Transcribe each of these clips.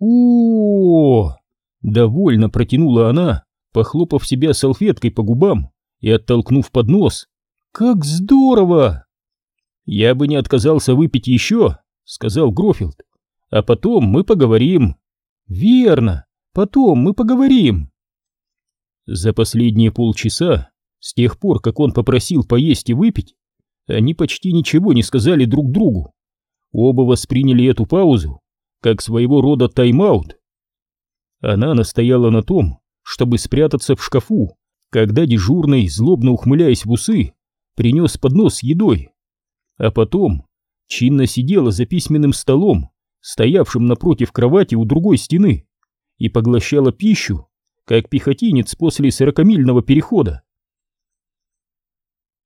о Довольно протянула она, похлопав себя салфеткой по губам и оттолкнув под нос. «Как здорово!» «Я бы не отказался выпить еще», — сказал Грофилд. «А потом мы поговорим». «Верно, потом мы поговорим». За последние полчаса, с тех пор, как он попросил поесть и выпить, они почти ничего не сказали друг другу. Оба восприняли эту паузу как своего рода тайм-аут. Она настояла на том, чтобы спрятаться в шкафу, когда дежурный, злобно ухмыляясь в усы, принес поднос с едой. А потом чинно сидела за письменным столом, стоявшим напротив кровати у другой стены, и поглощала пищу, как пехотинец после сорокамильного перехода.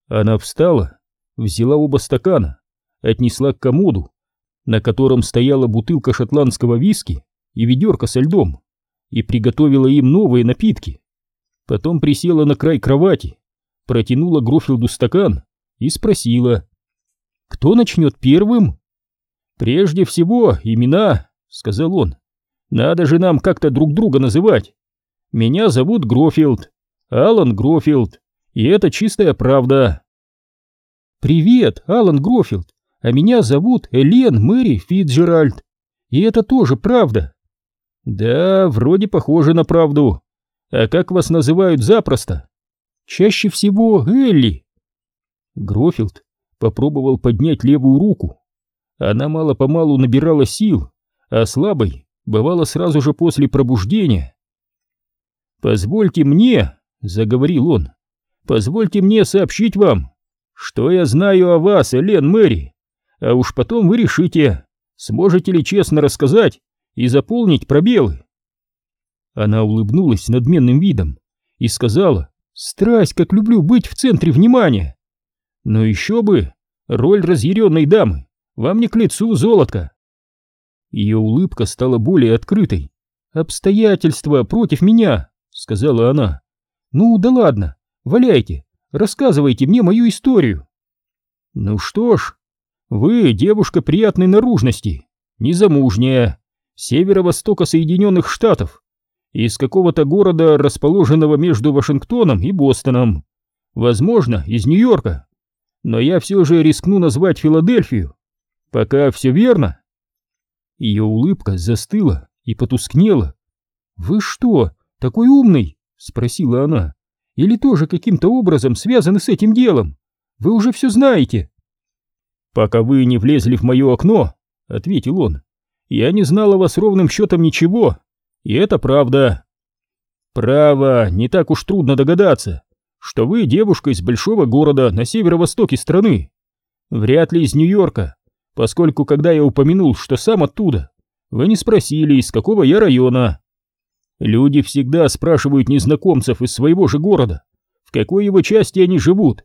Она встала, взяла оба стакана, отнесла к комоду, на котором стояла бутылка шотландского виски и ведерко со льдом, и приготовила им новые напитки. Потом присела на край кровати, протянула Грофилду стакан и спросила, «Кто начнет первым?» «Прежде всего, имена», — сказал он. «Надо же нам как-то друг друга называть. Меня зовут Грофилд, Алан Грофилд, и это чистая правда». «Привет, Алан Грофилд, а меня зовут Элен Мэри Фитджеральд, и это тоже правда». «Да, вроде похоже на правду. А как вас называют запросто?» «Чаще всего Элли». Грофилд попробовал поднять левую руку. Она мало-помалу набирала сил, а слабой бывала сразу же после пробуждения. «Позвольте мне», — заговорил он, — «позвольте мне сообщить вам, что я знаю о вас, Элен Мэри, а уж потом вы решите, сможете ли честно рассказать и заполнить пробелы. Она улыбнулась надменным видом и сказала, «Страсть, как люблю быть в центре внимания!» «Но еще бы! Роль разъяренной дамы! Вам не к лицу, золотко!» Ее улыбка стала более открытой. «Обстоятельства против меня!» — сказала она. «Ну да ладно, валяйте, рассказывайте мне мою историю!» «Ну что ж, вы девушка приятной наружности, незамужняя, северо-востока Соединенных Штатов, из какого-то города, расположенного между Вашингтоном и Бостоном, возможно, из Нью-Йорка, но я все же рискну назвать Филадельфию. Пока все верно?» Ее улыбка застыла и потускнела. «Вы что, такой умный?» — спросила она. «Или тоже каким-то образом связаны с этим делом? Вы уже все знаете?» «Пока вы не влезли в мое окно», — ответил он, я не знал о вас ровным счетом ничего, и это правда. Право, не так уж трудно догадаться, что вы девушка из большого города на северо-востоке страны. Вряд ли из Нью-Йорка, поскольку когда я упомянул, что сам оттуда, вы не спросили, из какого я района. Люди всегда спрашивают незнакомцев из своего же города, в какой его части они живут.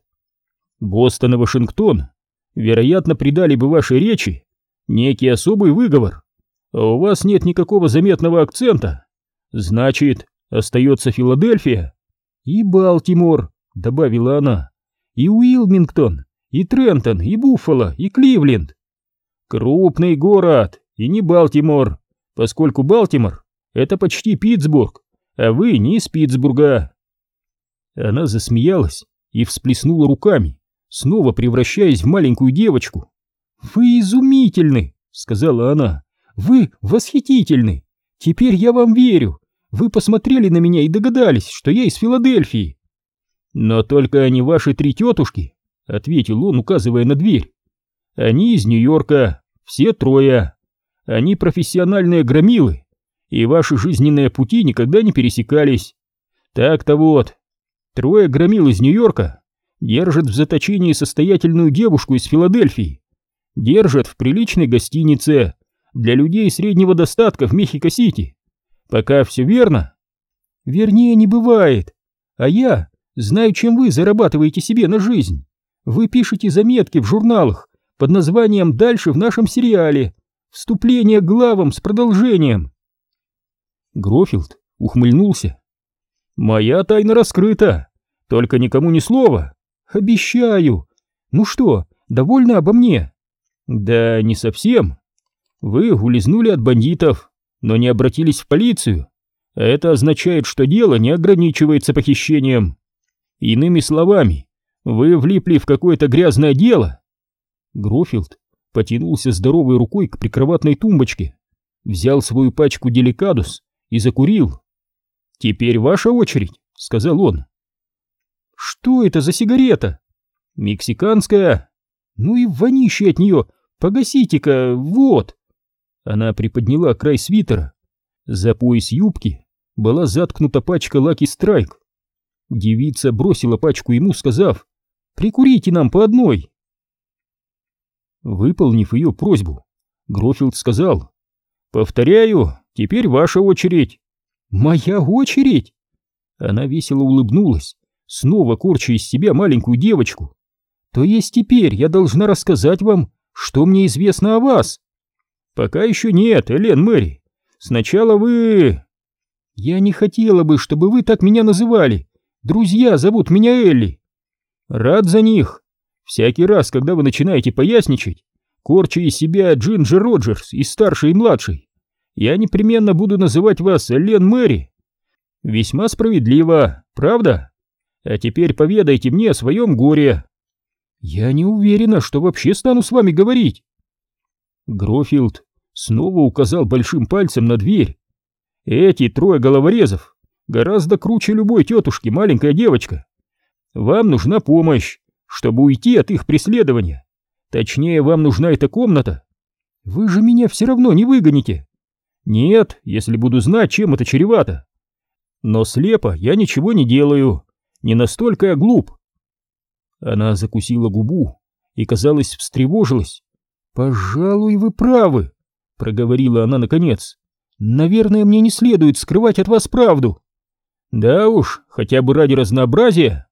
Бостон и Вашингтон, вероятно, придали бы вашей речи некий особый выговор, а у вас нет никакого заметного акцента. Значит, остается Филадельфия и Балтимор, добавила она, и Уилмингтон, и Трентон, и Буффало, и Кливленд. Крупный город, и не Балтимор, поскольку Балтимор — это почти Питтсбург, а вы не из Питтсбурга. Она засмеялась и всплеснула руками, снова превращаясь в маленькую девочку. «Вы изумительны!» — сказала она. Вы восхитительны! Теперь я вам верю! Вы посмотрели на меня и догадались, что я из Филадельфии!» «Но только они ваши три тетушки!» — ответил он, указывая на дверь. «Они из Нью-Йорка, все трое. Они профессиональные громилы, и ваши жизненные пути никогда не пересекались. Так-то вот, трое громил из Нью-Йорка держат в заточении состоятельную девушку из Филадельфии, держат в приличной гостинице, для людей среднего достатка в Мехико-Сити. Пока все верно? Вернее, не бывает. А я знаю, чем вы зарабатываете себе на жизнь. Вы пишете заметки в журналах под названием «Дальше в нашем сериале». Вступление к главам с продолжением. Грофилд ухмыльнулся. «Моя тайна раскрыта, только никому ни слова. Обещаю. Ну что, довольна обо мне?» «Да не совсем. Вы улизнули от бандитов, но не обратились в полицию. Это означает, что дело не ограничивается похищением. Иными словами, вы влипли в какое-то грязное дело. Грофилд потянулся здоровой рукой к прикроватной тумбочке, взял свою пачку деликадус и закурил. «Теперь ваша очередь», — сказал он. «Что это за сигарета?» «Мексиканская». «Ну и вонище от нее! Погасите-ка, вот!» Она приподняла край свитера. За пояс юбки была заткнута пачка Лаки Страйк. Девица бросила пачку ему, сказав, «Прикурите нам по одной». Выполнив ее просьбу, Грофилд сказал, «Повторяю, теперь ваша очередь». «Моя очередь?» Она весело улыбнулась, снова корча из себя маленькую девочку. «То есть теперь я должна рассказать вам, что мне известно о вас?» «Пока еще нет, Элен Мэри. Сначала вы...» «Я не хотела бы, чтобы вы так меня называли. Друзья зовут меня Элли». «Рад за них. Всякий раз, когда вы начинаете поясничать, корча из себя Джинджер Роджерс и старший и младший, я непременно буду называть вас Элен Мэри. Весьма справедливо, правда? А теперь поведайте мне о своем горе». «Я не уверена, что вообще стану с вами говорить». Грофилд снова указал большим пальцем на дверь. «Эти трое головорезов гораздо круче любой тетушки, маленькая девочка. Вам нужна помощь, чтобы уйти от их преследования. Точнее, вам нужна эта комната. Вы же меня все равно не выгоните. Нет, если буду знать, чем это чревато. Но слепо я ничего не делаю. Не настолько я глуп». Она закусила губу и, казалось, встревожилась. «Пожалуй, вы правы», — проговорила она наконец. «Наверное, мне не следует скрывать от вас правду». «Да уж, хотя бы ради разнообразия».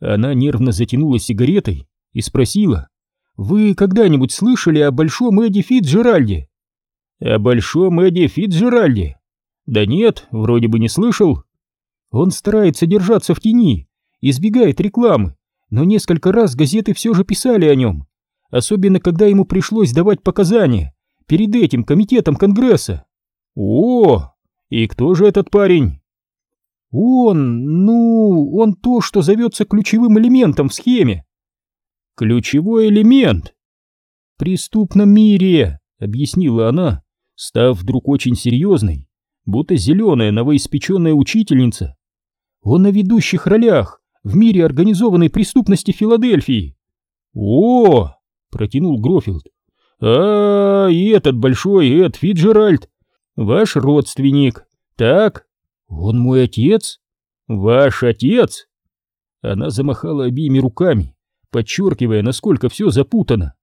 Она нервно затянула сигаретой и спросила, «Вы когда-нибудь слышали о Большом Эдди Фитджеральде?» «О Большом Эдди Фитджеральде?» «Да нет, вроде бы не слышал». «Он старается держаться в тени, избегает рекламы, но несколько раз газеты все же писали о нем особенно когда ему пришлось давать показания перед этим комитетом Конгресса. О, и кто же этот парень? Он, ну, он то, что зовется ключевым элементом в схеме. Ключевой элемент? В преступном мире, объяснила она, став вдруг очень серьезной, будто зеленая новоиспеченная учительница. Он на ведущих ролях в мире организованной преступности Филадельфии. О, протянул Грофилд. А, и этот большой Эд Фиджеральд, ваш родственник. Так? Он мой отец? Ваш отец? Она замахала обеими руками, подчеркивая, насколько все запутано.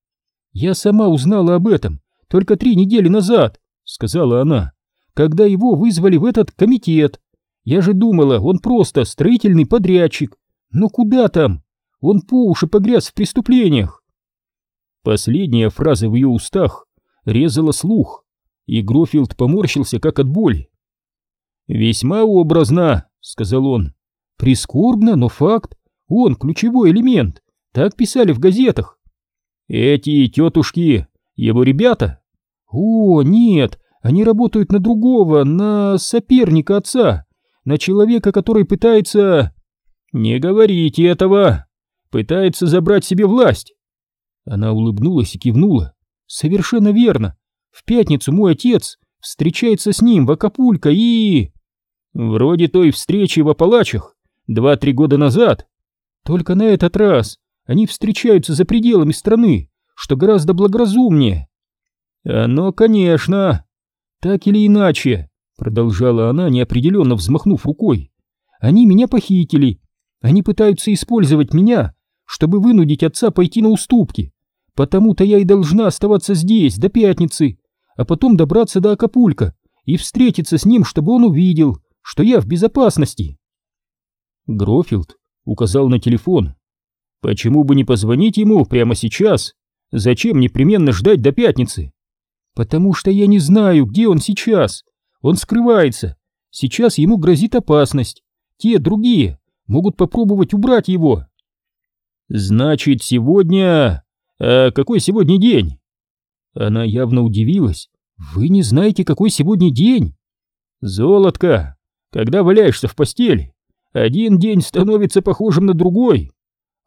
Я сама узнала об этом только три недели назад, сказала она, когда его вызвали в этот комитет. Я же думала, он просто строительный подрядчик. Но куда там? Он по уши погряз в преступлениях. Последняя фраза в ее устах резала слух, и Грофилд поморщился как от боли. «Весьма образно», — сказал он. «Прискорбно, но факт. Он ключевой элемент. Так писали в газетах». «Эти тетушки, его ребята?» «О, нет, они работают на другого, на соперника отца, на человека, который пытается...» «Не говорите этого! Пытается забрать себе власть!» Она улыбнулась и кивнула. «Совершенно верно. В пятницу мой отец встречается с ним в Акапулько и...» «Вроде той встречи в Апалачах два-три года назад. Только на этот раз они встречаются за пределами страны, что гораздо благоразумнее». «Оно, конечно. Так или иначе», — продолжала она, неопределенно взмахнув рукой. «Они меня похитили. Они пытаются использовать меня, чтобы вынудить отца пойти на уступки. Потому-то я и должна оставаться здесь до пятницы, а потом добраться до Акапулька и встретиться с ним, чтобы он увидел, что я в безопасности. Грофилд указал на телефон. Почему бы не позвонить ему прямо сейчас? Зачем непременно ждать до пятницы? Потому что я не знаю, где он сейчас. Он скрывается. Сейчас ему грозит опасность. Те другие могут попробовать убрать его. Значит, сегодня... «А какой сегодня день?» Она явно удивилась, Вы не знаете, какой сегодня день? Золотко, когда валяешься в постели, один день становится похожим на другой.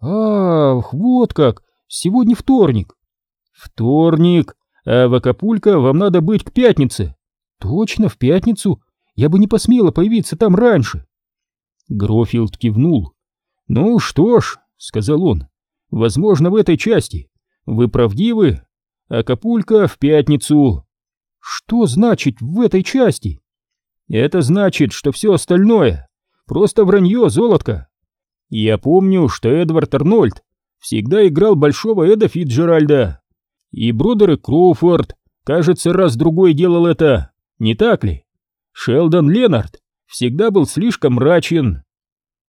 Ах, вот как, сегодня вторник. Вторник, а в Акапулько вам надо быть к пятнице. Точно, в пятницу. Я бы не посмела появиться там раньше. Грофилд кивнул. Ну что ж, сказал он, возможно, в этой части. Вы правдивы? Акапулько в пятницу. Что значит в этой части? Это значит, что все остальное просто вранье, золотко. Я помню, что Эдвард Арнольд всегда играл большого Эда Фитджеральда. И Бродер и Кроуфорд, кажется, раз-другой делал это, не так ли? Шелдон Ленард всегда был слишком мрачен.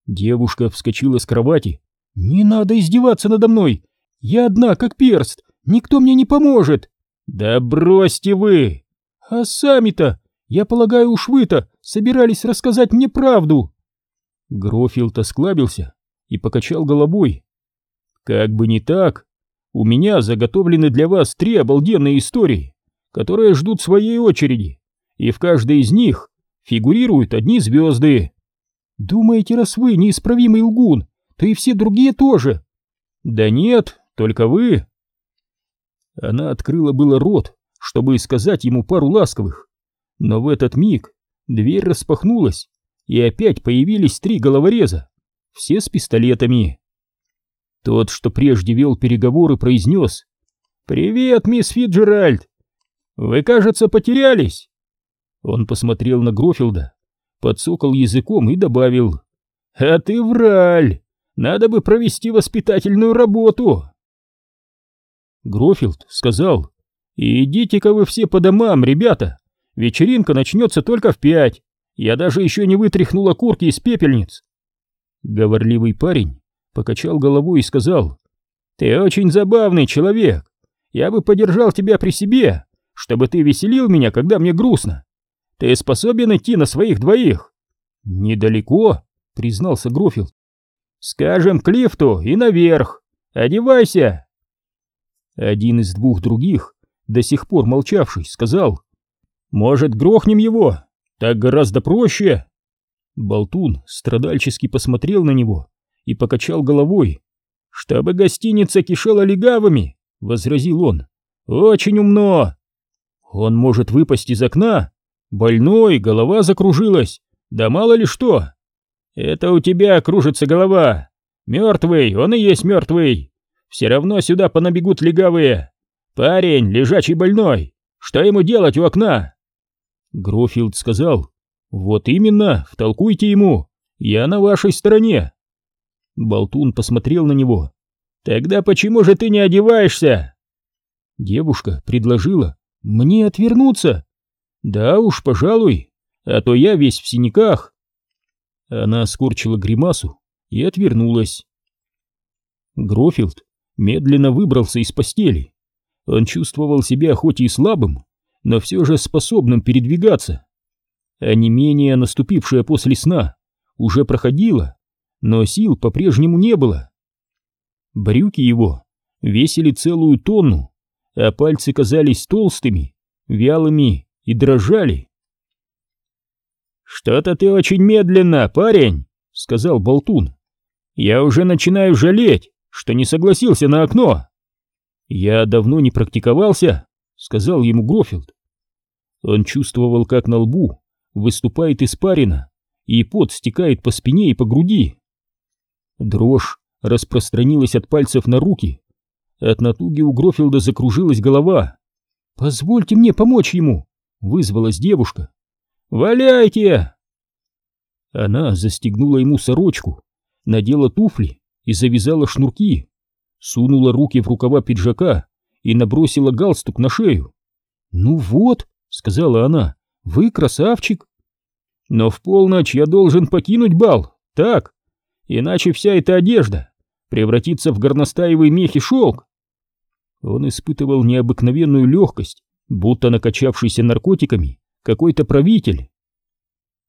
Девушка вскочила с кровати. «Не надо издеваться надо мной! Я одна, как перст! Никто мне не поможет!» «Да бросьте вы!» «А сами-то, я полагаю, уж вы-то собирались рассказать мне правду!» Грофилд осклабился и покачал головой. «Как бы не так, у меня заготовлены для вас три обалденные истории, которые ждут своей очереди, и в каждой из них фигурируют одни звезды. Думаете, раз вы неисправимый лгун, то и все другие тоже? Да нет, только вы. Она открыла было рот, чтобы сказать ему пару ласковых, но в этот миг дверь распахнулась, и опять появились три головореза, все с пистолетами. Тот, что прежде вел переговоры, произнес «Привет, мисс Фиджеральд! Вы, кажется, потерялись!» Он посмотрел на Грофилда подсокал языком и добавил. «А ты враль! Надо бы провести воспитательную работу!» Грофилд сказал. «Идите-ка вы все по домам, ребята! Вечеринка начнется только в пять! Я даже еще не вытряхнул окурки из пепельниц!» Говорливый парень покачал головой и сказал. «Ты очень забавный человек! Я бы подержал тебя при себе, чтобы ты веселил меня, когда мне грустно! Ты способен идти на своих двоих? Недалеко, признался Грофилд. Скажем, к лифту и наверх. Одевайся. Один из двух других, до сих пор молчавший, сказал. Может, грохнем его? Так гораздо проще. Болтун страдальчески посмотрел на него и покачал головой. «Чтобы гостиница кишела легавыми», — возразил он. «Очень умно. Он может выпасть из окна Больной, голова закружилась, да мало ли что. Это у тебя кружится голова. Мертвый, он и есть мертвый. Все равно сюда понабегут легавые. Парень, лежачий больной, что ему делать у окна? Грофилд сказал, вот именно, втолкуйте ему, я на вашей стороне. Болтун посмотрел на него. Тогда почему же ты не одеваешься? Девушка предложила мне отвернуться, «Да уж, пожалуй, а то я весь в синяках». Она скорчила гримасу и отвернулась. Грофилд медленно выбрался из постели. Он чувствовал себя хоть и слабым, но все же способным передвигаться. А не менее наступившее после сна уже проходило, но сил по-прежнему не было. Брюки его весили целую тонну, а пальцы казались толстыми, вялыми и дрожали. «Что-то ты очень медленно, парень», — сказал Болтун. «Я уже начинаю жалеть, что не согласился на окно». «Я давно не практиковался», — сказал ему Грофилд. Он чувствовал, как на лбу выступает испарина, и пот стекает по спине и по груди. Дрожь распространилась от пальцев на руки. От натуги у Грофилда закружилась голова. «Позвольте мне помочь ему», вызвалась девушка. «Валяйте!» Она застегнула ему сорочку, надела туфли и завязала шнурки, сунула руки в рукава пиджака и набросила галстук на шею. «Ну вот», — сказала она, — «вы красавчик». «Но в полночь я должен покинуть бал, так? Иначе вся эта одежда превратится в горностаевый мех и шелк». Он испытывал необыкновенную легкость будто накачавшийся наркотиками какой-то правитель.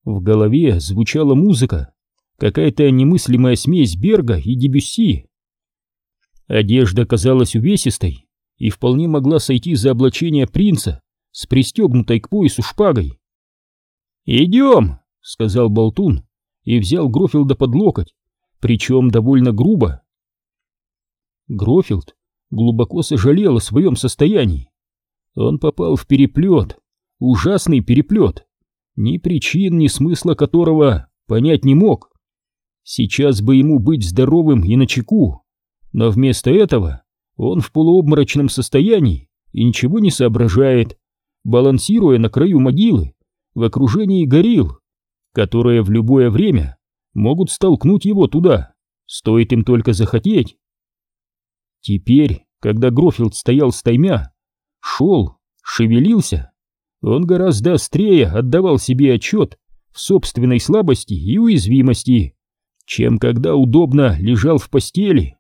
В голове звучала музыка, какая-то немыслимая смесь Берга и Дебюсси. Одежда казалась увесистой и вполне могла сойти за облачение принца с пристегнутой к поясу шпагой. «Идем!» — сказал Болтун и взял Грофилда под локоть, причем довольно грубо. Грофилд глубоко сожалел о своем состоянии. Он попал в переплет, ужасный переплет, ни причин, ни смысла которого понять не мог. Сейчас бы ему быть здоровым и начеку, но вместо этого он в полуобморочном состоянии и ничего не соображает, балансируя на краю могилы в окружении горил, которые в любое время могут столкнуть его туда, стоит им только захотеть. Теперь, когда Грофилд стоял стаймя, шел, шевелился, он гораздо острее отдавал себе отчет в собственной слабости и уязвимости, чем когда удобно лежал в постели.